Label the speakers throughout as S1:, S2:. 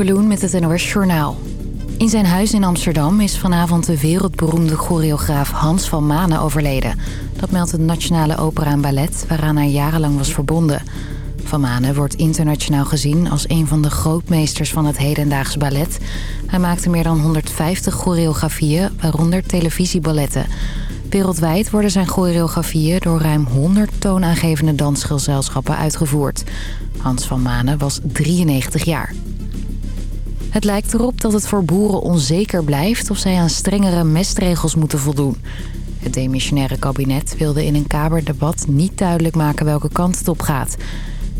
S1: Met het NOS Journaal. In zijn huis in Amsterdam is vanavond de wereldberoemde choreograaf Hans van Manen overleden. Dat meldt het Nationale Opera en Ballet, waaraan hij jarenlang was verbonden. Van Manen wordt internationaal gezien als een van de grootmeesters van het hedendaags ballet. Hij maakte meer dan 150 choreografieën, waaronder televisieballetten. Wereldwijd worden zijn choreografieën door ruim 100 toonaangevende dansgezelschappen uitgevoerd. Hans van Manen was 93 jaar. Het lijkt erop dat het voor boeren onzeker blijft of zij aan strengere mestregels moeten voldoen. Het demissionaire kabinet wilde in een Kamerdebat niet duidelijk maken welke kant het op gaat.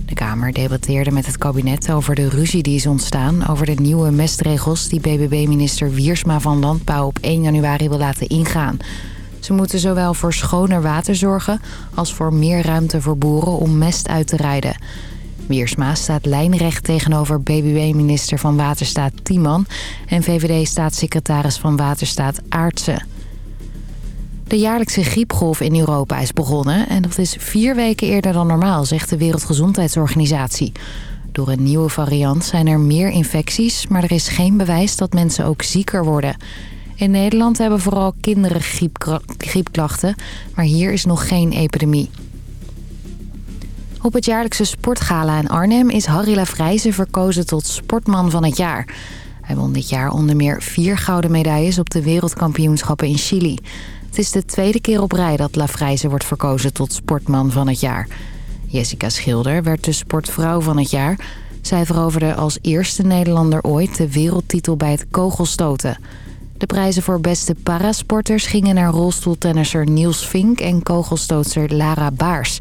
S1: De Kamer debatteerde met het kabinet over de ruzie die is ontstaan... over de nieuwe mestregels die BBB-minister Wiersma van Landbouw op 1 januari wil laten ingaan. Ze moeten zowel voor schoner water zorgen als voor meer ruimte voor boeren om mest uit te rijden. Wiersma staat lijnrecht tegenover BBB-minister van Waterstaat Tiemann... en VVD-staatssecretaris van Waterstaat Aartsen. De jaarlijkse griepgolf in Europa is begonnen... en dat is vier weken eerder dan normaal, zegt de Wereldgezondheidsorganisatie. Door een nieuwe variant zijn er meer infecties... maar er is geen bewijs dat mensen ook zieker worden... In Nederland hebben vooral kinderen griepklachten, maar hier is nog geen epidemie. Op het jaarlijkse sportgala in Arnhem is Harry Lafrijze verkozen tot sportman van het jaar. Hij won dit jaar onder meer vier gouden medailles op de wereldkampioenschappen in Chili. Het is de tweede keer op rij dat Lafrijze wordt verkozen tot sportman van het jaar. Jessica Schilder werd de sportvrouw van het jaar. Zij veroverde als eerste Nederlander ooit de wereldtitel bij het kogelstoten. De prijzen voor beste parasporters gingen naar rolstoeltennisser Niels Vink en kogelstootster Lara Baars.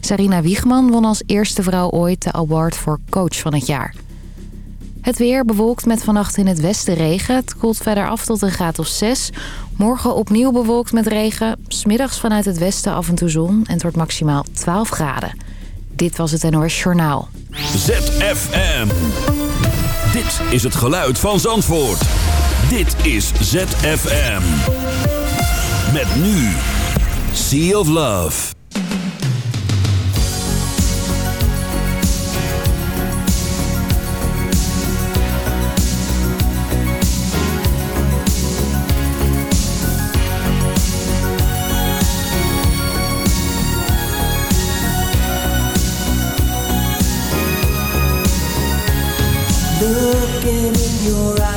S1: Sarina Wiegman won als eerste vrouw ooit de award voor coach van het jaar. Het weer bewolkt met vannacht in het westen regen. Het koelt verder af tot een graad of 6. Morgen opnieuw bewolkt met regen. Smiddags vanuit het westen af en toe zon. En het wordt maximaal 12 graden. Dit was het NOS Journaal.
S2: ZFM. Dit is het geluid van Zandvoort. Dit is ZFM. Met nu. Sea of Love.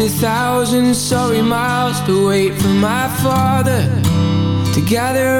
S3: walked a thousand sorry miles to wait for my father to gather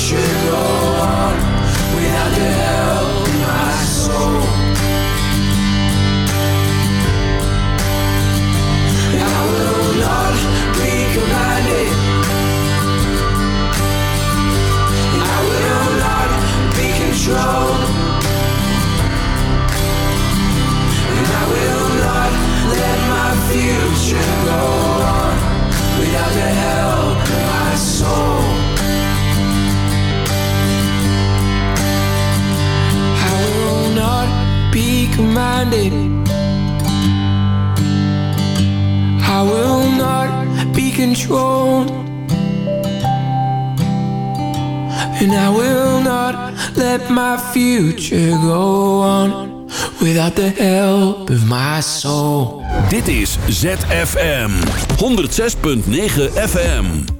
S3: Future go my future go on without the help of my soul.
S2: Dit is ZFM 106.9 FM.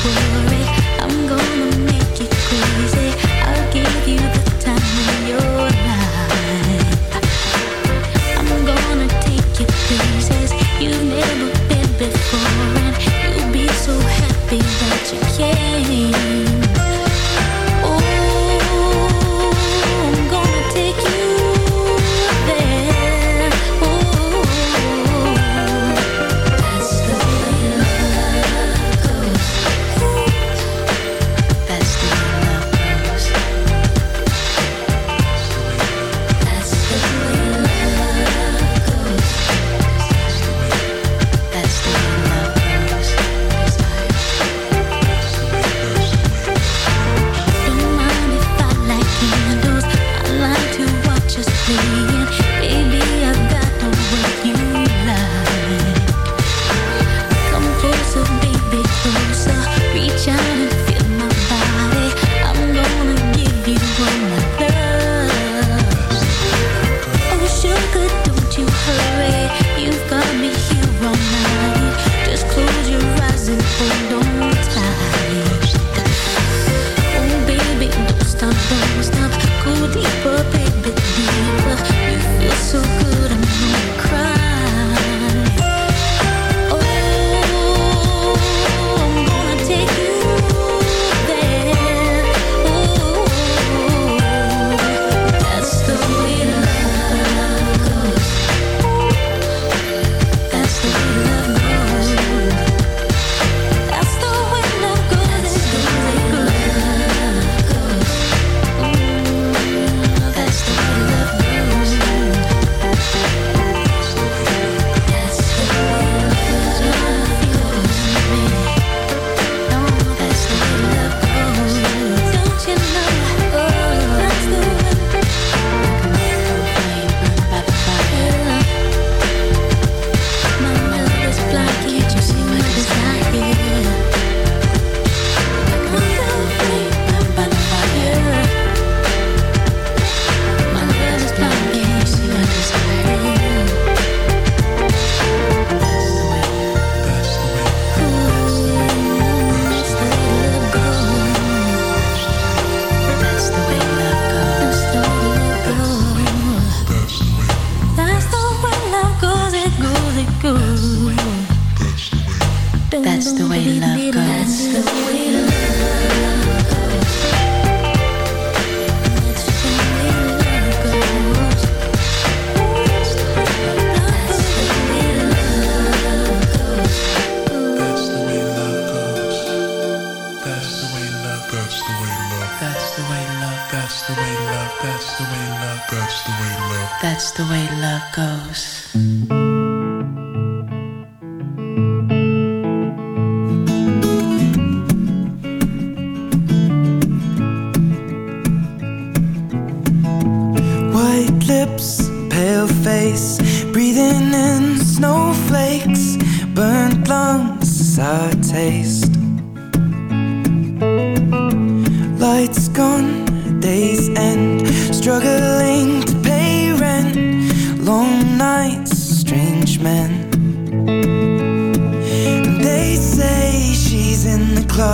S4: Class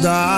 S5: stop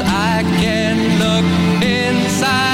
S6: I can look inside.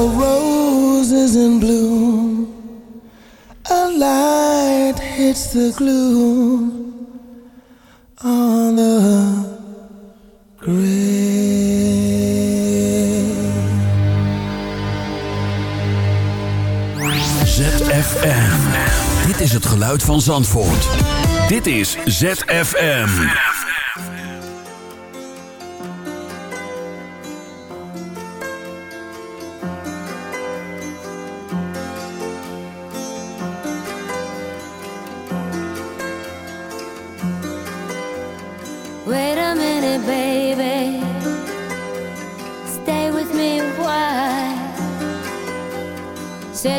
S7: That your rose is in bloom, a light hits the gloom on the grave.
S2: ZFM. Dit is het geluid van Zandvoort. Dit is ZFM.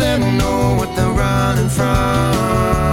S8: them know what they're running from.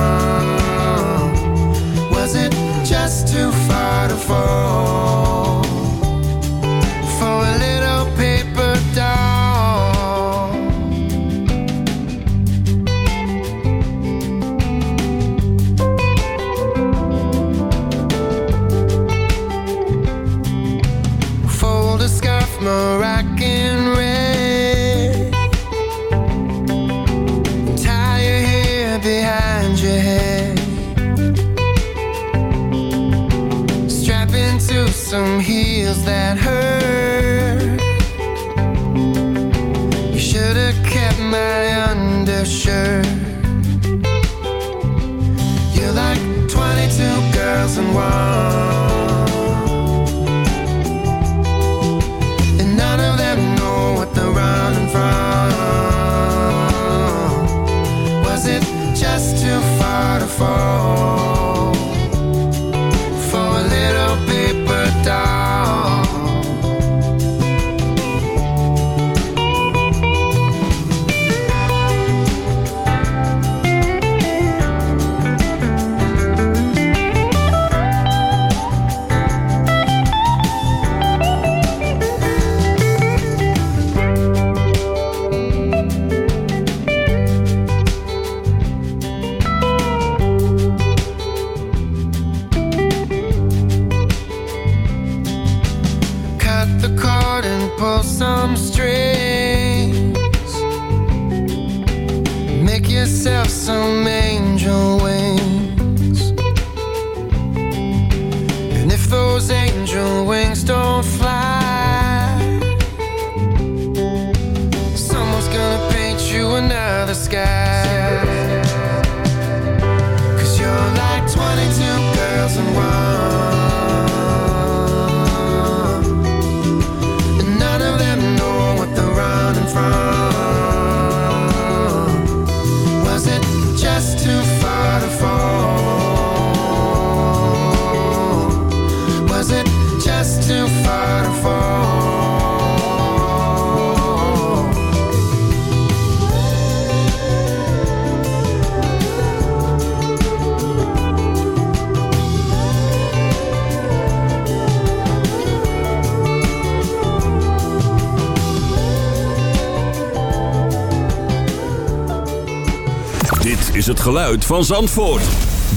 S2: geluid van Zandvoort.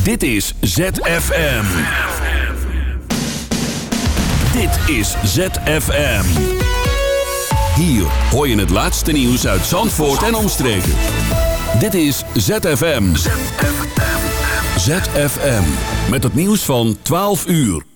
S2: Dit is ZFM. Dit is ZFM. Hier hoor je het laatste nieuws uit Zandvoort en omstreken. Dit is ZFM. ZFM. Met het nieuws van 12 uur.